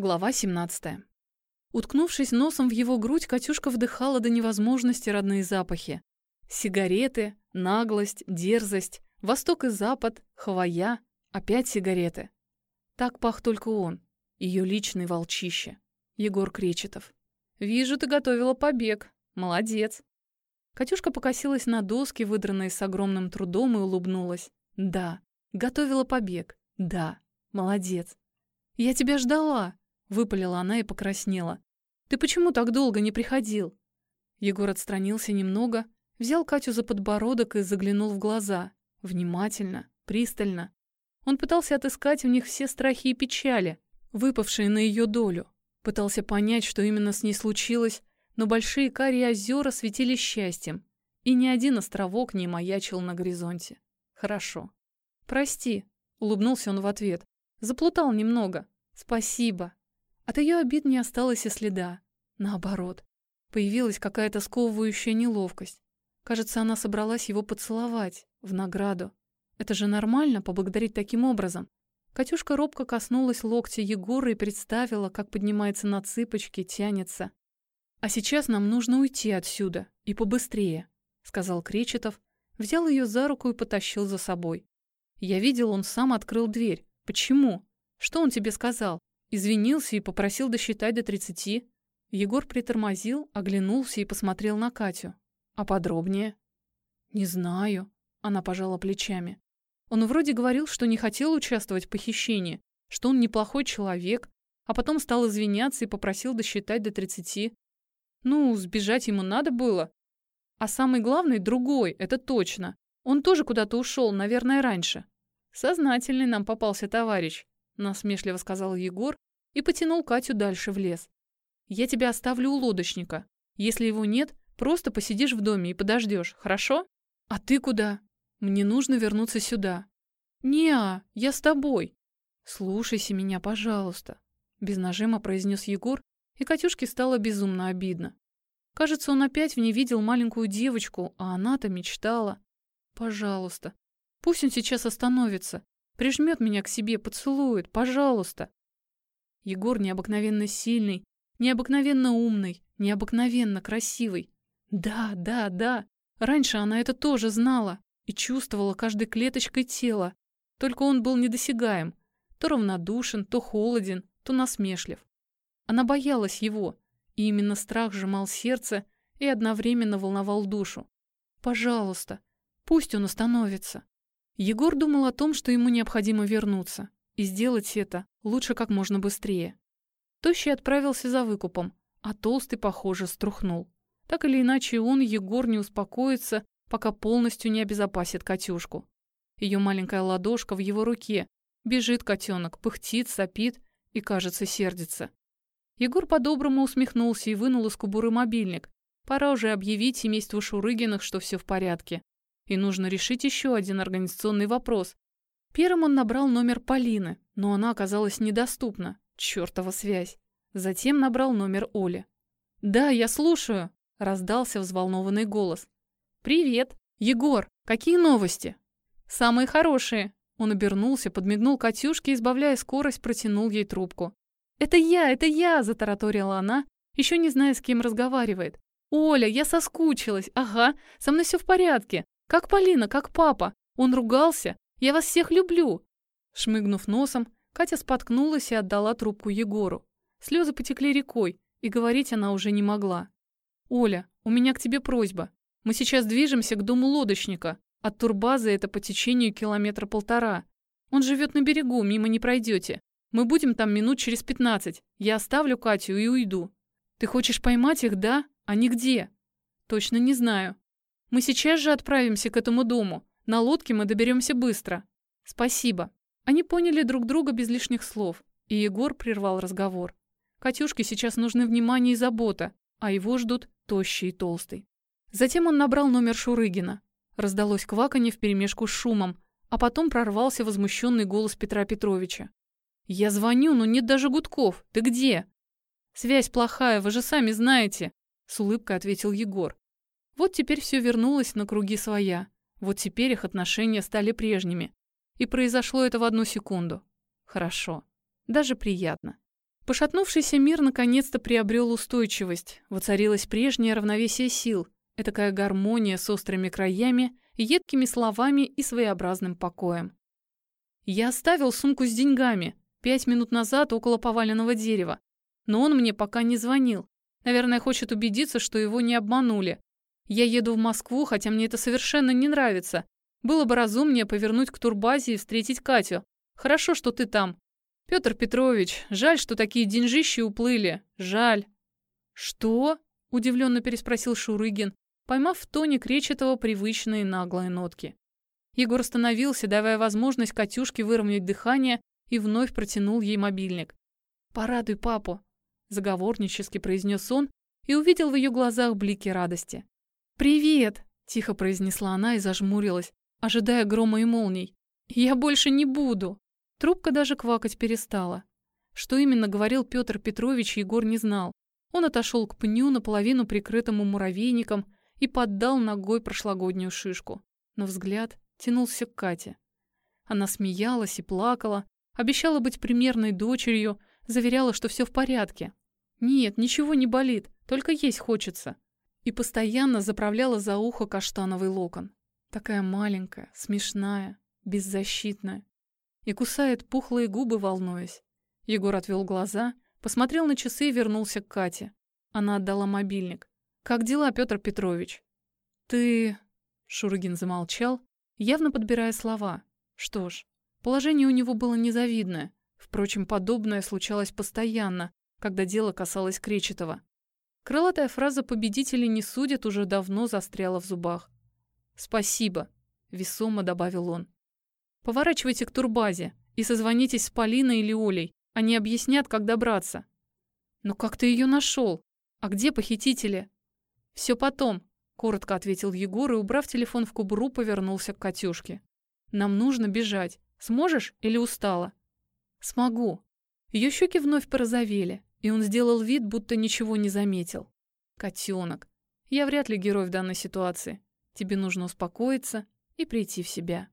Глава 17. Уткнувшись носом в его грудь, Катюшка вдыхала до невозможности родные запахи. Сигареты, наглость, дерзость, восток и запад, хвоя, опять сигареты. Так пах только он, ее личный волчище, Егор Кречетов. «Вижу, ты готовила побег. Молодец». Катюшка покосилась на доски, выдранные с огромным трудом, и улыбнулась. «Да, готовила побег. Да, молодец. Я тебя ждала!» Выпалила она и покраснела. «Ты почему так долго не приходил?» Егор отстранился немного, взял Катю за подбородок и заглянул в глаза. Внимательно, пристально. Он пытался отыскать в них все страхи и печали, выпавшие на ее долю. Пытался понять, что именно с ней случилось, но большие карие озера светили счастьем, и ни один островок не маячил на горизонте. «Хорошо. Прости», — улыбнулся он в ответ. «Заплутал немного. Спасибо». От ее обид не осталось и следа. Наоборот, появилась какая-то сковывающая неловкость. Кажется, она собралась его поцеловать, в награду. Это же нормально поблагодарить таким образом. Катюшка робко коснулась локтя Егора и представила, как поднимается на цыпочки, тянется. «А сейчас нам нужно уйти отсюда, и побыстрее», — сказал Кречетов, взял ее за руку и потащил за собой. «Я видел, он сам открыл дверь. Почему? Что он тебе сказал? Извинился и попросил досчитать до тридцати. Егор притормозил, оглянулся и посмотрел на Катю. А подробнее? Не знаю. Она пожала плечами. Он вроде говорил, что не хотел участвовать в похищении, что он неплохой человек, а потом стал извиняться и попросил досчитать до тридцати. Ну, сбежать ему надо было. А самый главный другой, это точно. Он тоже куда-то ушел, наверное, раньше. Сознательный нам попался товарищ насмешливо сказал Егор и потянул Катю дальше в лес. Я тебя оставлю у лодочника. Если его нет, просто посидишь в доме и подождешь, хорошо? А ты куда? Мне нужно вернуться сюда. Не, я с тобой. Слушайся меня, пожалуйста, без нажима произнес Егор, и Катюшке стало безумно обидно. Кажется, он опять в ней видел маленькую девочку, а она-то мечтала. Пожалуйста, пусть он сейчас остановится. Прижмет меня к себе, поцелует, пожалуйста. Егор необыкновенно сильный, необыкновенно умный, необыкновенно красивый. Да, да, да. Раньше она это тоже знала и чувствовала каждой клеточкой тела. Только он был недосягаем. То равнодушен, то холоден, то насмешлив. Она боялась его, и именно страх сжимал сердце и одновременно волновал душу. Пожалуйста, пусть он остановится. Егор думал о том, что ему необходимо вернуться, и сделать это лучше как можно быстрее. Тощий отправился за выкупом, а толстый, похоже, струхнул. Так или иначе, он, Егор, не успокоится, пока полностью не обезопасит Катюшку. Ее маленькая ладошка в его руке. Бежит котенок, пыхтит, сопит и, кажется, сердится. Егор по-доброму усмехнулся и вынул из кубуры мобильник. Пора уже объявить семейству Шурыгиных, что все в порядке и нужно решить еще один организационный вопрос. Первым он набрал номер Полины, но она оказалась недоступна. Чёртова связь. Затем набрал номер Оли. «Да, я слушаю», — раздался взволнованный голос. «Привет. Егор, какие новости?» «Самые хорошие». Он обернулся, подмигнул Катюшке, избавляя скорость, протянул ей трубку. «Это я, это я!» – затараторила она, еще не зная, с кем разговаривает. «Оля, я соскучилась. Ага, со мной все в порядке. Как Полина, как папа. Он ругался. Я вас всех люблю. Шмыгнув носом, Катя споткнулась и отдала трубку Егору. Слезы потекли рекой, и говорить она уже не могла. «Оля, у меня к тебе просьба. Мы сейчас движемся к дому лодочника. От турбазы это по течению километра полтора. Он живет на берегу, мимо не пройдете. Мы будем там минут через пятнадцать. Я оставлю Катю и уйду. Ты хочешь поймать их, да? Они где? Точно не знаю. Мы сейчас же отправимся к этому дому. На лодке мы доберемся быстро. Спасибо. Они поняли друг друга без лишних слов, и Егор прервал разговор. Катюшке сейчас нужны внимание и забота, а его ждут тощий и толстый. Затем он набрал номер Шурыгина. Раздалось кваканье вперемешку с шумом, а потом прорвался возмущенный голос Петра Петровича. «Я звоню, но нет даже гудков. Ты где?» «Связь плохая, вы же сами знаете», — с улыбкой ответил Егор. Вот теперь все вернулось на круги своя. Вот теперь их отношения стали прежними. И произошло это в одну секунду. Хорошо. Даже приятно. Пошатнувшийся мир наконец-то приобрел устойчивость, воцарилось прежнее равновесие сил, этакая гармония с острыми краями, едкими словами и своеобразным покоем. Я оставил сумку с деньгами пять минут назад около поваленного дерева, но он мне пока не звонил. Наверное, хочет убедиться, что его не обманули. Я еду в Москву, хотя мне это совершенно не нравится. Было бы разумнее повернуть к турбазе и встретить Катю. Хорошо, что ты там. Петр Петрович, жаль, что такие деньжищи уплыли. Жаль. Что? Удивленно переспросил Шурыгин, поймав в тоне Кречетова привычные наглые нотки. Егор остановился, давая возможность Катюшке выровнять дыхание, и вновь протянул ей мобильник. «Порадуй папу», — заговорнически произнес он и увидел в ее глазах блики радости. «Привет!» — тихо произнесла она и зажмурилась, ожидая грома и молний. «Я больше не буду!» Трубка даже квакать перестала. Что именно говорил Петр Петрович, Егор не знал. Он отошел к пню, наполовину прикрытому муравейником, и поддал ногой прошлогоднюю шишку. Но взгляд тянулся к Кате. Она смеялась и плакала, обещала быть примерной дочерью, заверяла, что все в порядке. Нет, ничего не болит, только есть хочется. И постоянно заправляла за ухо каштановый локон. Такая маленькая, смешная, беззащитная. И кусает пухлые губы, волнуясь. Егор отвел глаза, посмотрел на часы и вернулся к Кате. Она отдала мобильник. «Как дела, Петр Петрович?» «Ты...» Шурыгин замолчал, явно подбирая слова. Что ж, положение у него было незавидное. Впрочем, подобное случалось постоянно, когда дело касалось Кречетова. Крылатая фраза «победители не судят» уже давно застряла в зубах. «Спасибо», — весомо добавил он. «Поворачивайте к турбазе и созвонитесь с Полиной или Олей. Они объяснят, как добраться». «Но как ты ее нашел? А где похитители?» «Все потом», — коротко ответил Егор и, убрав телефон в кубру, повернулся к Катюшке. «Нам нужно бежать. Сможешь или устала?» «Смогу». Ее щеки вновь порозовели, и он сделал вид, будто ничего не заметил. «Котенок, я вряд ли герой в данной ситуации. Тебе нужно успокоиться и прийти в себя».